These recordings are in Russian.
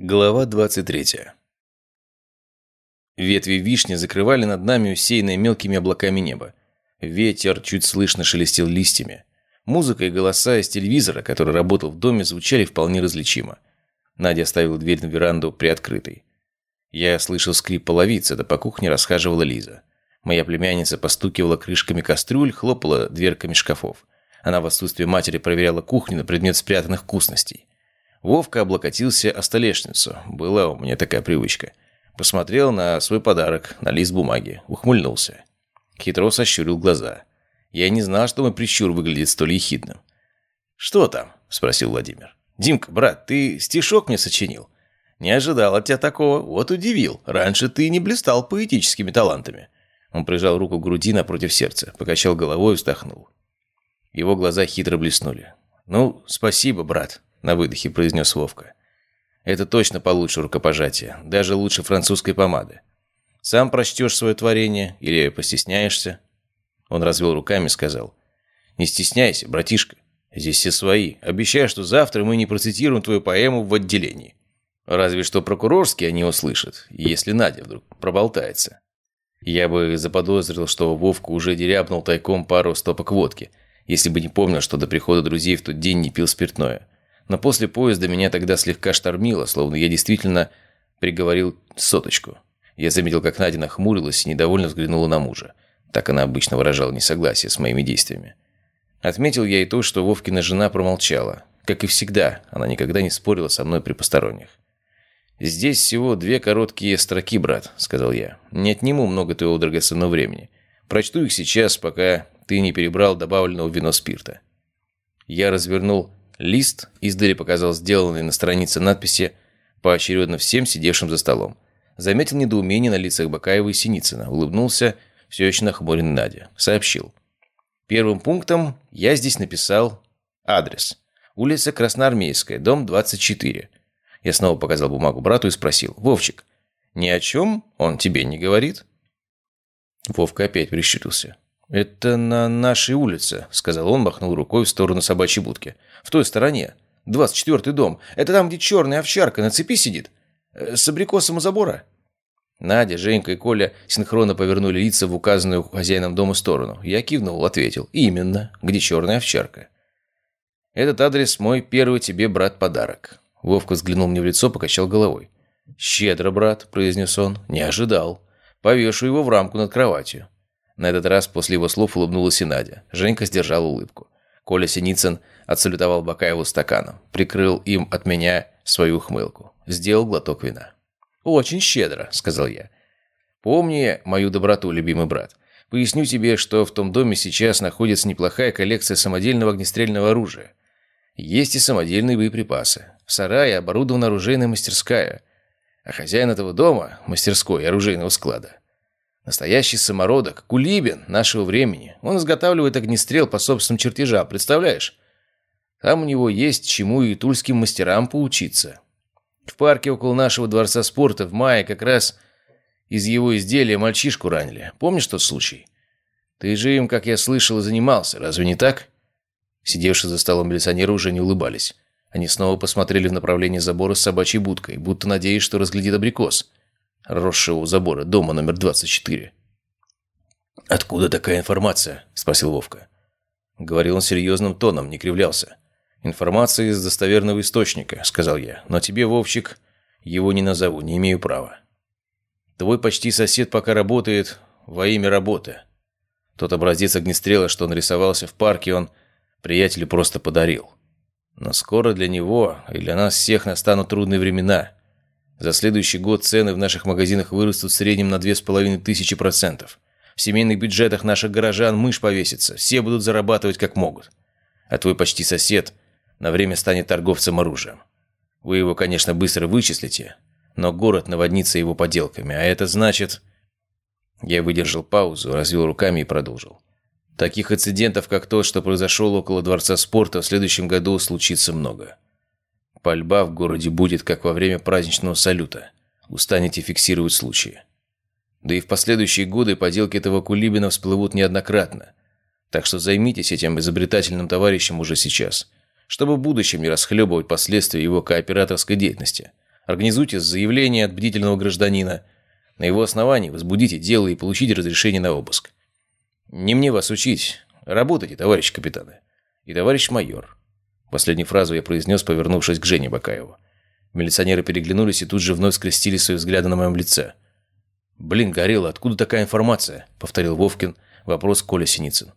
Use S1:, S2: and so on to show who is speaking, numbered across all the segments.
S1: Глава 23. Ветви вишни закрывали над нами усеянное мелкими облаками небо. Ветер чуть слышно шелестел листьями. Музыка и голоса из телевизора, который работал в доме, звучали вполне различимо. Надя оставила дверь на веранду приоткрытой. Я слышал скрип половицы, да по кухне расхаживала Лиза. Моя племянница постукивала крышками кастрюль, хлопала дверками шкафов. Она в отсутствие матери проверяла кухню на предмет спрятанных вкусностей. Вовка облокотился о столешницу. Была у меня такая привычка. Посмотрел на свой подарок, на лист бумаги. Ухмыльнулся. Хитро сощурил глаза. Я не знал, что мой прищур выглядит столь ехидным. «Что там?» – спросил Владимир. «Димка, брат, ты стишок мне сочинил?» «Не ожидал от тебя такого. Вот удивил. Раньше ты не блистал поэтическими талантами». Он прижал руку к груди напротив сердца, покачал головой и вздохнул. Его глаза хитро блеснули. «Ну, спасибо, брат», на выдохе произнес Вовка. Это точно получше рукопожатия, даже лучше французской помады. Сам прочтешь свое творение или постесняешься? Он развел руками и сказал. Не стесняйся, братишка. Здесь все свои. Обещаю, что завтра мы не процитируем твою поэму в отделении. Разве что прокурорские они услышат, если Надя вдруг проболтается. Я бы заподозрил, что Вовка уже дерябнул тайком пару стопок водки, если бы не помнил, что до прихода друзей в тот день не пил спиртное. Но после поезда меня тогда слегка штормило, словно я действительно приговорил соточку. Я заметил, как Надя нахмурилась и недовольно взглянула на мужа. Так она обычно выражала несогласие с моими действиями. Отметил я и то, что Вовкина жена промолчала. Как и всегда, она никогда не спорила со мной при посторонних. «Здесь всего две короткие строки, брат», — сказал я. «Не отниму много твоего драгоценного времени. Прочту их сейчас, пока ты не перебрал добавленного вино спирта». Я развернул Лист издали показал сделанные на странице надписи поочередно всем сидевшим за столом. Заметил недоумение на лицах Бакаева и Синицына, улыбнулся, все еще нахмуренный Надя. Сообщил. Первым пунктом я здесь написал адрес. Улица Красноармейская, дом 24. Я снова показал бумагу брату и спросил. «Вовчик, ни о чем он тебе не говорит?» Вовка опять прищурился. «Это на нашей улице», — сказал он, махнул рукой в сторону собачьей будки. «В той стороне. Двадцать четвертый дом. Это там, где черная овчарка на цепи сидит? Э, с абрикосом у забора?» Надя, Женька и Коля синхронно повернули лица в указанную хозяином дома сторону. Я кивнул, ответил. «Именно. Где черная овчарка?» «Этот адрес мой первый тебе, брат, подарок». Вовка взглянул мне в лицо, покачал головой. «Щедро, брат», — произнес он. «Не ожидал. Повешу его в рамку над кроватью». На этот раз после его слов улыбнулась и Надя. Женька сдержал улыбку. Коля Синицын отсалютовал Бакаеву стаканом. Прикрыл им от меня свою ухмылку. Сделал глоток вина. «Очень щедро», — сказал я. «Помни мою доброту, любимый брат. Поясню тебе, что в том доме сейчас находится неплохая коллекция самодельного огнестрельного оружия. Есть и самодельные боеприпасы. В сарае оборудована оружейная мастерская. А хозяин этого дома – мастерской оружейного склада. Настоящий самородок, кулибин нашего времени. Он изготавливает огнестрел по собственным чертежам, представляешь? Там у него есть чему и тульским мастерам поучиться. В парке около нашего дворца спорта в мае как раз из его изделия мальчишку ранили. Помнишь тот случай? Ты же им, как я слышал, занимался, разве не так?» Сидевшие за столом милиционеры уже не улыбались. Они снова посмотрели в направлении забора с собачьей будкой, будто надеясь, что разглядит абрикос росшего у забора дома номер 24. «Откуда такая информация?» – спросил Вовка. Говорил он серьезным тоном, не кривлялся. «Информация из достоверного источника», – сказал я. «Но тебе, Вовчик, его не назову, не имею права. Твой почти сосед пока работает во имя работы. Тот образец огнестрела, что нарисовался в парке, он приятелю просто подарил. Но скоро для него и для нас всех настанут трудные времена. За следующий год цены в наших магазинах вырастут в среднем на тысячи процентов. В семейных бюджетах наших горожан мышь повесится, все будут зарабатывать как могут. А твой почти сосед на время станет торговцем оружием. Вы его, конечно, быстро вычислите, но город наводнится его поделками, а это значит... Я выдержал паузу, развел руками и продолжил. Таких инцидентов, как тот, что произошел около Дворца спорта, в следующем году случится много. Пальба в городе будет, как во время праздничного салюта. Устанете фиксировать случаи. Да и в последующие годы поделки этого Кулибина всплывут неоднократно. Так что займитесь этим изобретательным товарищем уже сейчас, чтобы в будущем не расхлебывать последствия его кооператорской деятельности. Организуйте заявление от бдительного гражданина. На его основании возбудите дело и получите разрешение на обыск. Не мне вас учить. Работайте, товарищ капитаны. И товарищ майор. Последнюю фразу я произнес, повернувшись к Жене Бакаеву. Милиционеры переглянулись и тут же вновь скрестили свои взгляды на моем лице. «Блин, Горело, откуда такая информация?» — повторил Вовкин вопрос Коля Синицын.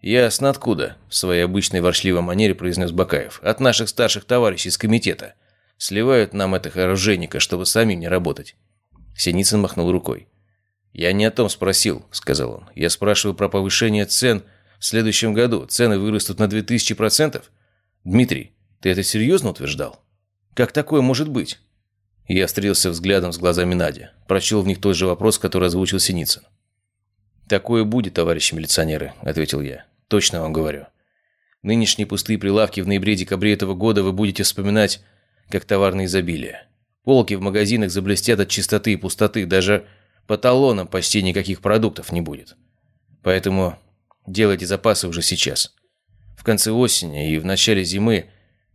S1: «Ясно откуда», — в своей обычной ворчливой манере произнес Бакаев. «От наших старших товарищей из комитета. Сливают нам это оружейника, чтобы самим не работать». Синицын махнул рукой. «Я не о том спросил», — сказал он. «Я спрашиваю про повышение цен в следующем году. Цены вырастут на 2000%? Дмитрий, ты это серьезно утверждал? Как такое может быть?» Я встретился взглядом с глазами Нади. Прочел в них тот же вопрос, который озвучил Синицын. «Такое будет, товарищи милиционеры», — ответил я. «Точно вам говорю. Нынешние пустые прилавки в ноябре-декабре этого года вы будете вспоминать как товарное изобилие. Полки в магазинах заблестят от чистоты и пустоты, даже по талонам почти никаких продуктов не будет. Поэтому делайте запасы уже сейчас. В конце осени и в начале зимы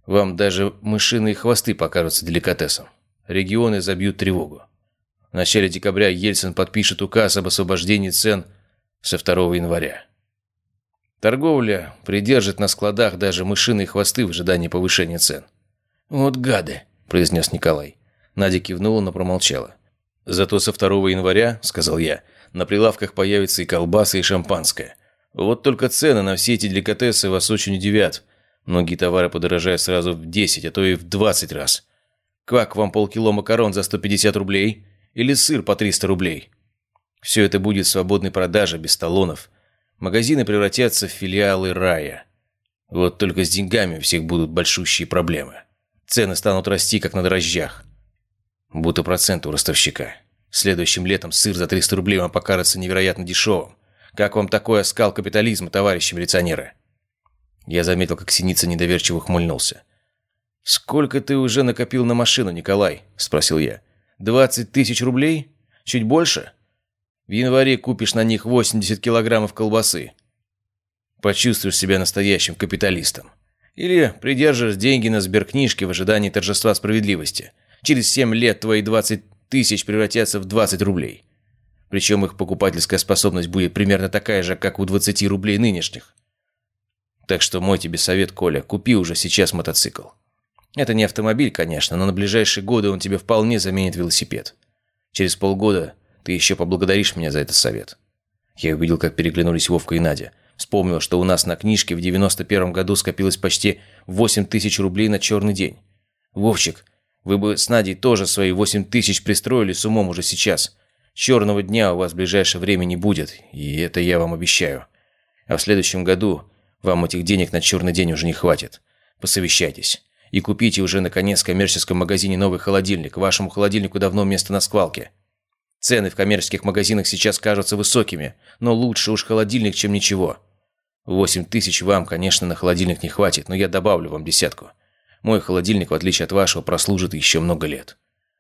S1: вам даже мышиные хвосты покажутся деликатесом регионы забьют тревогу. В начале декабря Ельцин подпишет указ об освобождении цен со 2 января. Торговля придержит на складах даже мышиные хвосты в ожидании повышения цен. «Вот гады», – произнес Николай. Надя кивнула, но промолчала. «Зато со 2 января, – сказал я, – на прилавках появятся и колбасы, и шампанское. Вот только цены на все эти деликатесы вас очень удивят. Многие товары подорожают сразу в 10, а то и в 20 раз. Как вам полкило макарон за 150 рублей? Или сыр по 300 рублей? Все это будет свободной продаже, без талонов. Магазины превратятся в филиалы рая. Вот только с деньгами у всех будут большущие проблемы. Цены станут расти, как на дрожжах. Будто процент у ростовщика. Следующим летом сыр за 300 рублей вам покажется невероятно дешевым. Как вам такой оскал капитализма, товарищи милиционеры? Я заметил, как Синица недоверчиво хмыльнулся. «Сколько ты уже накопил на машину, Николай?» – спросил я. «Двадцать тысяч рублей? Чуть больше? В январе купишь на них 80 килограммов колбасы. Почувствуешь себя настоящим капиталистом. Или придержишь деньги на сберкнижке в ожидании торжества справедливости. Через семь лет твои 20 тысяч превратятся в 20 рублей. Причем их покупательская способность будет примерно такая же, как у 20 рублей нынешних. Так что мой тебе совет, Коля, купи уже сейчас мотоцикл. Это не автомобиль, конечно, но на ближайшие годы он тебе вполне заменит велосипед. Через полгода ты еще поблагодаришь меня за этот совет». Я увидел, как переглянулись Вовка и Надя. Вспомнил, что у нас на книжке в 91 году скопилось почти 8 тысяч рублей на черный день. «Вовчик, вы бы с Надей тоже свои 8 тысяч пристроили с умом уже сейчас. Черного дня у вас в ближайшее время не будет, и это я вам обещаю. А в следующем году вам этих денег на черный день уже не хватит. Посовещайтесь. И купите уже, наконец, в коммерческом магазине новый холодильник. Вашему холодильнику давно место на сквалке. Цены в коммерческих магазинах сейчас кажутся высокими, но лучше уж холодильник, чем ничего. Восемь тысяч вам, конечно, на холодильник не хватит, но я добавлю вам десятку. Мой холодильник, в отличие от вашего, прослужит еще много лет».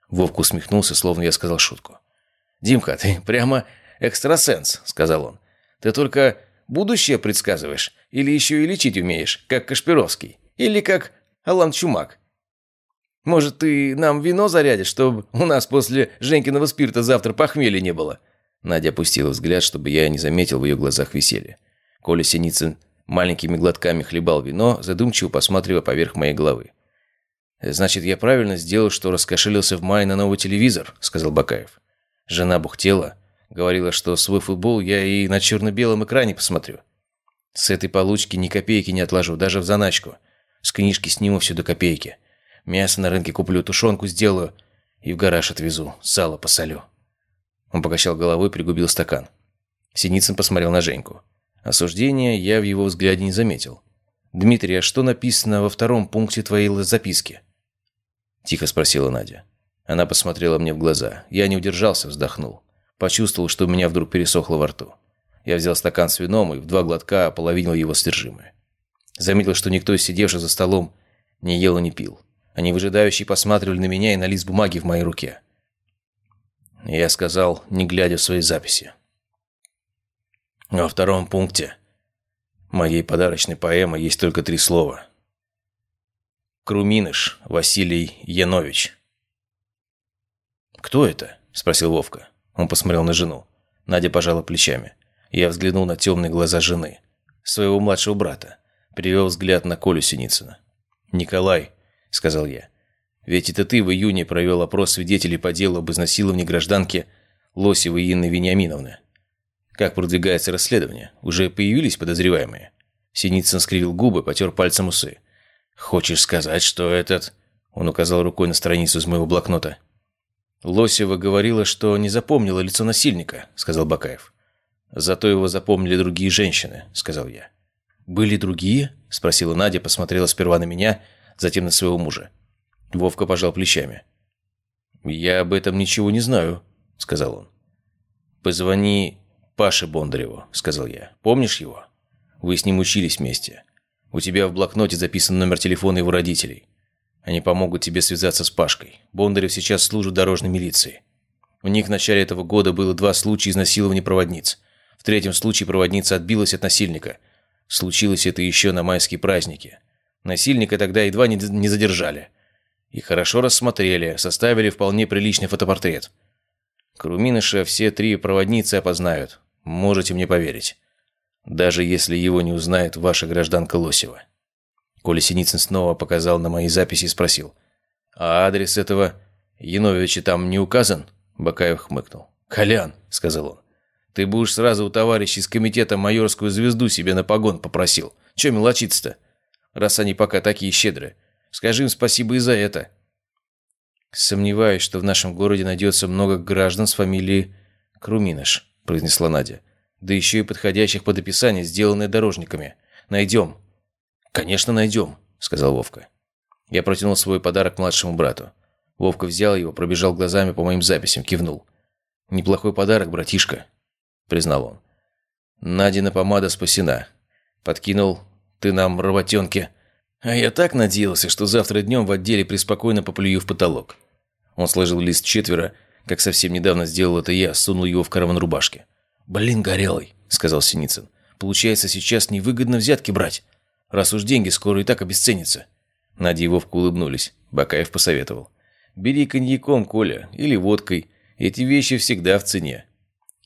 S1: Вовка усмехнулся, словно я сказал шутку. «Димка, ты прямо экстрасенс», — сказал он. «Ты только будущее предсказываешь? Или еще и лечить умеешь, как Кашпировский? Или как Алан Чумак. Может, ты нам вино зарядишь, чтобы у нас после Женькиного спирта завтра похмелья не было?» Надя опустила взгляд, чтобы я не заметил в ее глазах веселья. Коля Синицын маленькими глотками хлебал вино, задумчиво посматривая поверх моей головы. «Значит, я правильно сделал, что раскошелился в мае на новый телевизор», — сказал Бакаев. Жена бухтела. Говорила, что свой футбол я и на черно-белом экране посмотрю. С этой получки ни копейки не отложу, даже в заначку. С книжки сниму все до копейки. Мясо на рынке куплю, тушенку сделаю и в гараж отвезу, сало посолю». Он покачал головой, пригубил стакан. Синицын посмотрел на Женьку. Осуждения я в его взгляде не заметил. «Дмитрий, а что написано во втором пункте твоей записки?» Тихо спросила Надя. Она посмотрела мне в глаза. Я не удержался, вздохнул. Почувствовал, что у меня вдруг пересохло во рту. Я взял стакан с вином и в два глотка ополовинил его содержимое. Заметил, что никто из сидевших за столом не ел и не пил. Они выжидающие посматривали на меня и на лист бумаги в моей руке. Я сказал, не глядя в свои записи. Во втором пункте моей подарочной поэмы есть только три слова. Круминыш Василий Янович. «Кто это?» – спросил Вовка. Он посмотрел на жену. Надя пожала плечами. Я взглянул на темные глаза жены. Своего младшего брата. Перевел взгляд на Колю Синицына. «Николай», – сказал я. «Ведь это ты в июне провел опрос свидетелей по делу об изнасиловании гражданки Лосевой Инны Вениаминовны. Как продвигается расследование? Уже появились подозреваемые?» Синицын скривил губы, потер пальцем усы. «Хочешь сказать, что этот...» Он указал рукой на страницу из моего блокнота. «Лосева говорила, что не запомнила лицо насильника», — сказал Бакаев. «Зато его запомнили другие женщины», — сказал я. «Были другие?» — спросила Надя, посмотрела сперва на меня, затем на своего мужа. Вовка пожал плечами. «Я об этом ничего не знаю», — сказал он. «Позвони Паше Бондареву», — сказал я. «Помнишь его? Вы с ним учились вместе. У тебя в блокноте записан номер телефона его родителей. Они помогут тебе связаться с Пашкой. Бондарев сейчас служит дорожной милиции. У них в начале этого года было два случая изнасилования проводниц. В третьем случае проводница отбилась от насильника. Случилось это еще на майские праздники. Насильника тогда едва не задержали. И хорошо рассмотрели, составили вполне приличный фотопортрет. Круминыша все три проводницы опознают. Можете мне поверить. Даже если его не узнает ваша гражданка Лосева. Коля Синицын снова показал на мои записи и спросил. «А адрес этого Яновича там не указан?» Бакаев хмыкнул. «Колян», — сказал он, — «ты будешь сразу у товарищей из комитета майорскую звезду себе на погон попросил. Че мелочиться-то? Раз они пока такие щедрые. Скажи им спасибо и за это». «Сомневаюсь, что в нашем городе найдется много граждан с фамилией Круминыш», — произнесла Надя. «Да еще и подходящих под описание, сделанные дорожниками. Найдем. «Конечно, найдем», — сказал Вовка. Я протянул свой подарок младшему брату. Вовка взял его, пробежал глазами по моим записям, кивнул. «Неплохой подарок, братишка», — признал он. «Надина помада спасена. Подкинул ты нам работенки. А я так надеялся, что завтра днем в отделе преспокойно поплюю в потолок». Он сложил лист четверо, как совсем недавно сделал это я, сунул его в карман рубашки. «Блин, горелый», — сказал Синицын. «Получается, сейчас невыгодно взятки брать раз уж деньги скоро и так обесценятся». Надя и Вовка улыбнулись. Бакаев посоветовал. «Бери коньяком, Коля, или водкой. Эти вещи всегда в цене».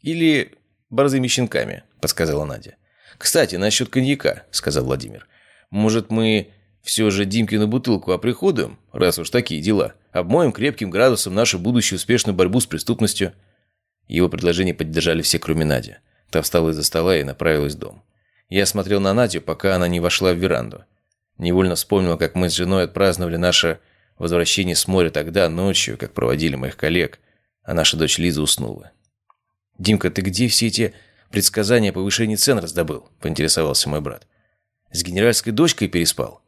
S1: «Или борзыми щенками», — подсказала Надя. «Кстати, насчет коньяка», — сказал Владимир. «Может, мы все же Димкину бутылку оприходуем, раз уж такие дела? Обмоем крепким градусом нашу будущую успешную борьбу с преступностью?» Его предложение поддержали все, кроме Нади. Та встала из-за стола и направилась в дом. Я смотрел на Надю, пока она не вошла в веранду. Невольно вспомнил, как мы с женой отпраздновали наше возвращение с моря тогда, ночью, как проводили моих коллег, а наша дочь Лиза уснула. «Димка, ты где все эти предсказания о повышении цен раздобыл?» – поинтересовался мой брат. «С генеральской дочкой переспал?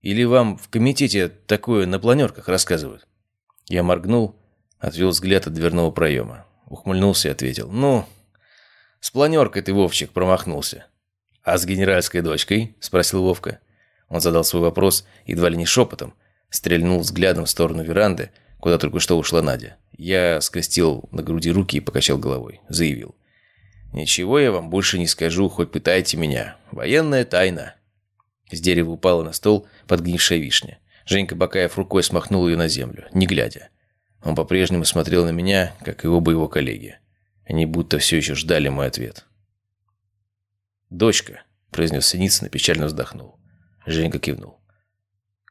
S1: Или вам в комитете такое на планерках рассказывают?» Я моргнул, отвел взгляд от дверного проема. Ухмыльнулся и ответил. «Ну, с планеркой ты, Вовчик, промахнулся. «А с генеральской дочкой?» – спросил Вовка. Он задал свой вопрос едва ли не шепотом, стрельнул взглядом в сторону веранды, куда только что ушла Надя. Я скрестил на груди руки и покачал головой. Заявил. «Ничего я вам больше не скажу, хоть пытайте меня. Военная тайна». С дерева упала на стол подгнившая вишня. Женька Бакаев рукой смахнул ее на землю, не глядя. Он по-прежнему смотрел на меня, как и оба его коллеги. Они будто все еще ждали мой ответ. «Дочка», – произнес Синицын и печально вздохнул. Женька кивнул.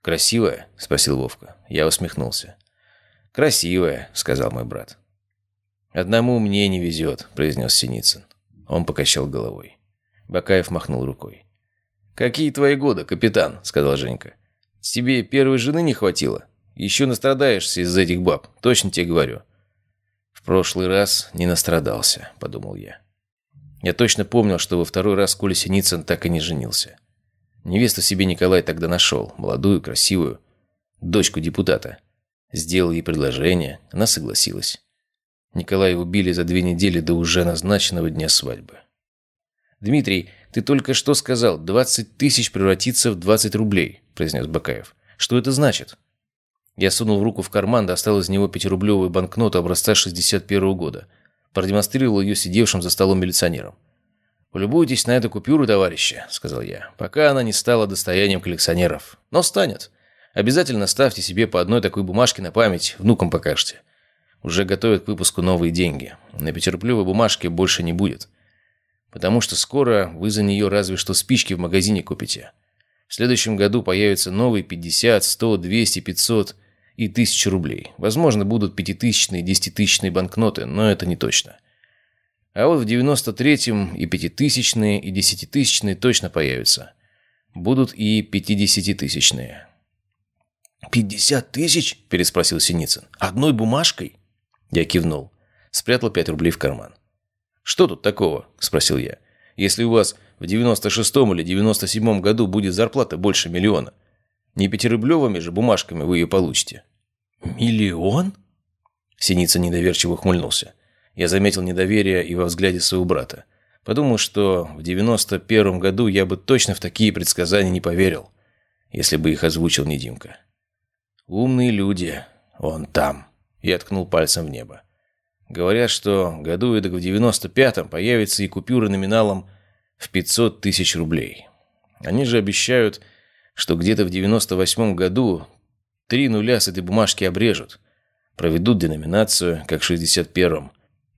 S1: «Красивая?» – спросил Вовка. Я усмехнулся. «Красивая», – сказал мой брат. «Одному мне не везет», – произнес Синицын. Он покачал головой. Бакаев махнул рукой. «Какие твои годы, капитан?» – сказал Женька. «Тебе первой жены не хватило? Еще настрадаешься из-за этих баб, точно тебе говорю». «В прошлый раз не настрадался», – подумал я. Я точно помнил, что во второй раз Коля Синицын так и не женился. Невесту себе Николай тогда нашел, молодую, красивую, дочку депутата. Сделал ей предложение, она согласилась. Николая убили за две недели до уже назначенного дня свадьбы. «Дмитрий, ты только что сказал, 20 тысяч превратится в 20 рублей», – произнес Бакаев. «Что это значит?» Я сунул руку в карман, достал из него пятирублевую банкноту образца 61 -го года – продемонстрировал ее сидевшим за столом милиционерам. «Полюбуйтесь на эту купюру, товарищи», — сказал я, «пока она не стала достоянием коллекционеров. Но станет. Обязательно ставьте себе по одной такой бумажке на память, внукам покажете. уже готовят к выпуску новые деньги. На пятерплевой бумажке больше не будет. Потому что скоро вы за нее разве что спички в магазине купите. В следующем году появятся новые 50, 100, 200, 500 и 1000 рублей. Возможно, будут пятитысячные, десятитысячные банкноты, но это не точно. А вот в 93-м и пятитысячные, и десятитысячные точно появятся. Будут и пятидесятитысячные.
S2: «Пятьдесят тысяч?» – переспросил Синицын. «Одной бумажкой?»
S1: Я кивнул. Спрятал пять рублей в карман. «Что тут такого?» – спросил я. «Если у вас в 96-м или 97-м году будет зарплата больше миллиона, не пятирублевыми же бумажками вы ее получите».
S2: «Миллион?»
S1: Синица недоверчиво ухмыльнулся. Я заметил недоверие и во взгляде своего брата. Подумал, что в 91-м году я бы точно в такие предсказания не поверил, если бы их озвучил не Димка. «Умные люди. Он там». Я ткнул пальцем в небо. Говорят, что году эдак в 95-м появятся и купюры номиналом в 500 тысяч рублей. Они же обещают, что где-то в 98-м году три нуля с этой бумажки обрежут. Проведут деноминацию, как в 61-м.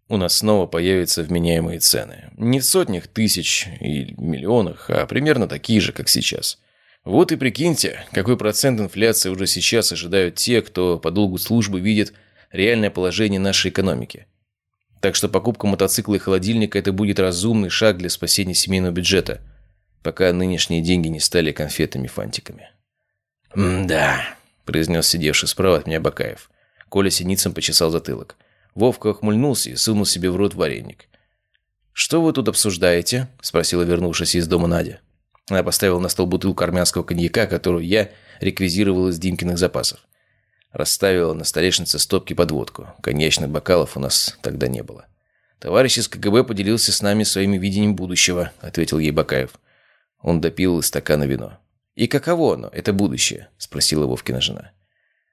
S1: У нас снова появятся вменяемые цены. Не в сотнях тысяч и миллионах, а примерно такие же, как сейчас. Вот и прикиньте, какой процент инфляции уже сейчас ожидают те, кто по долгу службы видит реальное положение нашей экономики. Так что покупка мотоцикла и холодильника – это будет разумный шаг для спасения семейного бюджета, пока нынешние деньги не стали конфетами-фантиками.
S2: «Да», –
S1: произнес сидевший справа от меня Бакаев. Коля синицем почесал затылок. Вовка охмыльнулся и сунул себе в рот вареник. «Что вы тут обсуждаете?» – спросила вернувшаяся из дома Надя. Она поставила на стол бутылку армянского коньяка, которую я реквизировал из Димкиных запасов. Расставила на столешнице стопки под водку. Коньячных бокалов у нас тогда не было. «Товарищ из КГБ поделился с нами своими видением будущего», — ответил ей Бакаев. Он допил из стакана вино. «И каково оно, это будущее?» — спросила Вовкина жена.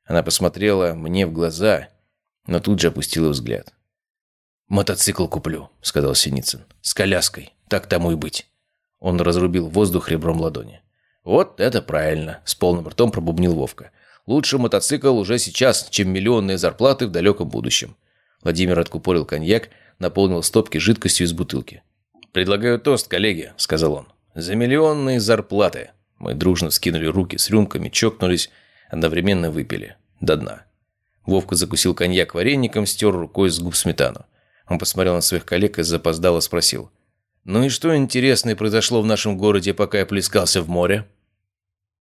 S1: Она посмотрела мне в глаза, но тут же опустила взгляд.
S2: «Мотоцикл куплю», — сказал Синицын. «С коляской. Так тому и быть».
S1: Он разрубил воздух ребром ладони.
S2: «Вот это правильно!» – с полным ртом пробубнил Вовка. «Лучше мотоцикл уже сейчас, чем миллионные зарплаты в далеком будущем».
S1: Владимир откупорил коньяк, наполнил стопки жидкостью из бутылки. «Предлагаю тост, коллеги», – сказал он. «За миллионные зарплаты». Мы дружно скинули руки с рюмками, чокнулись, одновременно выпили. До дна. Вовка закусил коньяк вареником, стер рукой с губ сметану. Он посмотрел на своих коллег и запоздало спросил. «Ну и что интересное произошло в нашем городе, пока я плескался в море?»